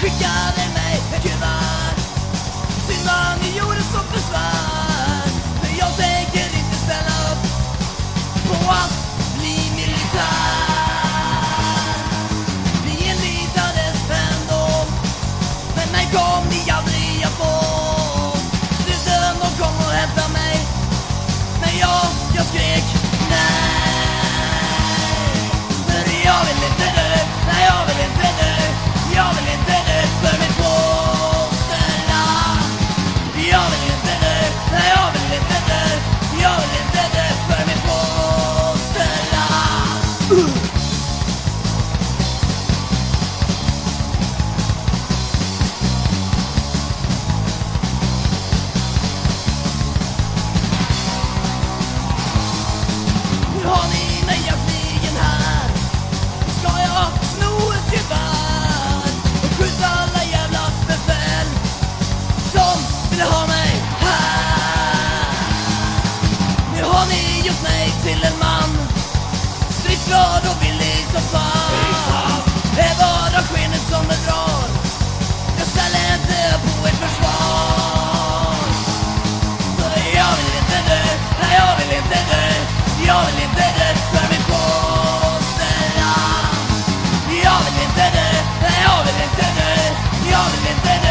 skickade mig ett kuvert Synd vad ni gjorde som försvann har ni mig egentligen här? Ska jag sno ett gevär och skjuta alla jävla befäl som vill ha mig här? Nu har ni gjort mig till en man, stridsglad och villig som fan and then